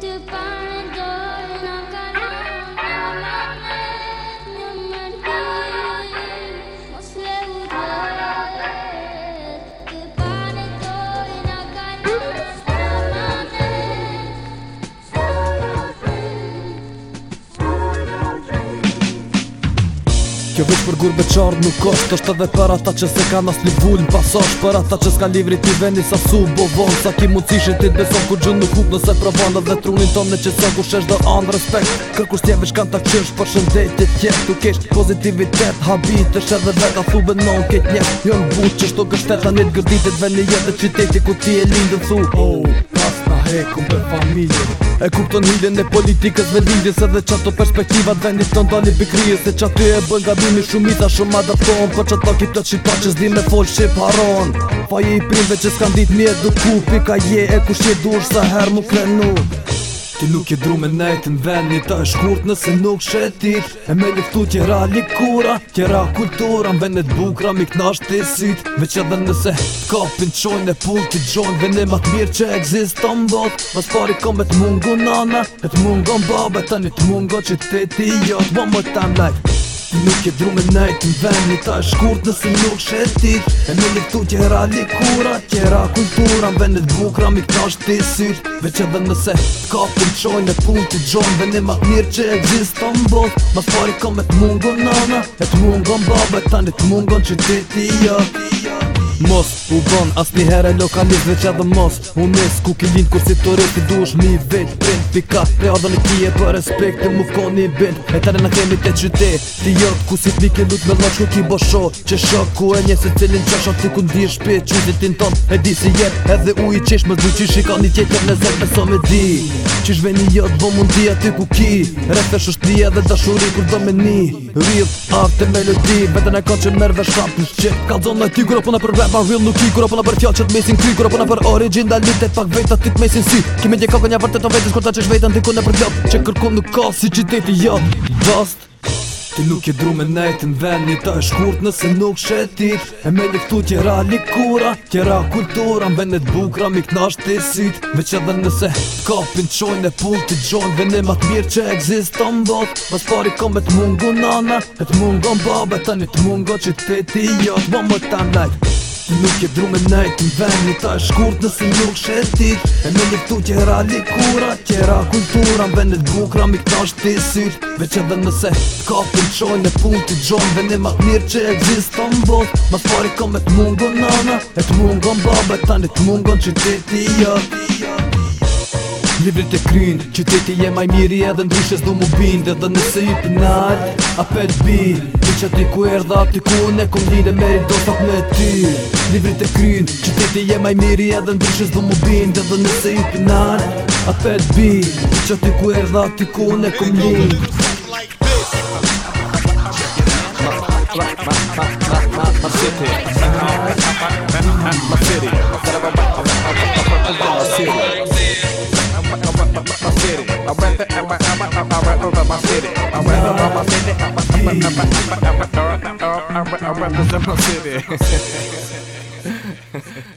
to Kjo vit për gurbe qartë nuk është është edhe për ata që se ka nas një në pasash Për ata që s'ka livrit t'i veni sa su bo vonë Sa ki mundësishe ti t'beson ku gjën nuk hup nëse provon dhe trunin tonë në që ku shesh dhe anë respekt Kërkur s'tjevish kanë ta qësh për shëndetit tjetë Tu kesh pozitivitet, habit është edhe dhe ka thu benon ket njetë Jo në buqë që shto kështet anit gërditit ve një jetë Qitejti ku ti e lindë thu oh, e për familje E kupton hilje në politikës me lindje Se dhe qatë perspektivat dhe një të nda një pikrije Se qatë e bën gabimi shumita shumë adaptohen Për që të kipë të qipa që zdi me folë që e paron Faje i primve që s'kan dit mjetë dhe kupi Ka je e kushje dursë dhe her mu krenu Ti nuk je nejtë në venit Ta e shkurt nëse nuk shetit E me liftu tjera likura Tjera kultura Në venet bukra mi knasht të sit Veq edhe nëse kapin të qojnë E pull të gjojnë Vene ma të mirë që egziston bot Mas pari kom e të mungu nana E të mungon babet Ta një të mungon që të ti jot One more time like Se nuk e dru me nejt në vend Një ta e shkurt nëse nuk shetit E në liktu tjera likura Tjera kultura Në vendet bukra mi këta është ti syrt Veq edhe nëse ka për qojnë E pun të gjojnë Veni ma mirë që e gjithë të mbot Ma fari kom e të mungon nana E të mungon baba E tani të mungon që ti ti ja. Mos u bon as një herë lokalis veç edhe mos u nis ku ke lind kur si to rëti duhesh mi vet vet ti ka te odhën e kije për respekt fko një ben e tani na kemi te qytet ti jot ku si ti ke lut me loq ku ti bosho çe shoku e nje se celin çasho ti ku ndihesh shpe qytet tin ton e di si jet edhe u i çesh me duçi shikoni tjetër me so me somë di çu zhveni jot vo mund di aty ku ki rreth e shoshti edhe dashuri kur do me ni rrit arte melodi vetan e kaçë merr veshap çe ka zonë ti grupon për rap ma real nuk i Kura puna për fjallë që t'mesin kry Kura puna për originalitet pak veta ti t'mesin si Ki me djekakon ja vërtet o vetës Kur ta qesh vetën t'i kune për djot Që kërkon nuk ka si qiteti ja jo. Vast Ti nuk dru drume nejtë në veni ta e shkurt nëse nuk shetit E me liftu tjera likura Tjera kultura Në venet bukra mi knasht të sit Veq edhe nëse Kapin qojnë e pull t'i gjojnë Vene ma t'mirë që egzista në bot Mas pari kom e t'mungu nana E t'mungon babet Tani t'i qiteti jo T'bom më t'am Nuk e drume nejt në venit, a e shkurt nësi nuk shetit E me liptu tjera likura, tjera kultura Në venit dhukra mi këta është kta shkëtisit Vec edhe nëse ka përqojnë e pun t'gjonë Në venit ma të mirë që e gjithë të mbot Ma fari kom e të mungon nana, e të mungon baba E tani të mungon që t'i t'i t'i t'i t'i Librit e krynë Qyteti je maj miri edhe ndryshes du mu binde Dhe nëse i pënallë Apet bilë Ti që ti ku erdha ti ku ne kom linde Merit do të me ty Librit e krynë Qyteti je maj miri edhe ndryshes du mu binde Dhe nëse i pënallë Apet bilë Ti që ti ku erdha ti ku ne kom linde City. My city. My city. My city. My city. My city. My I rap it, my city. I rap it, my city. I rap it, represent my city.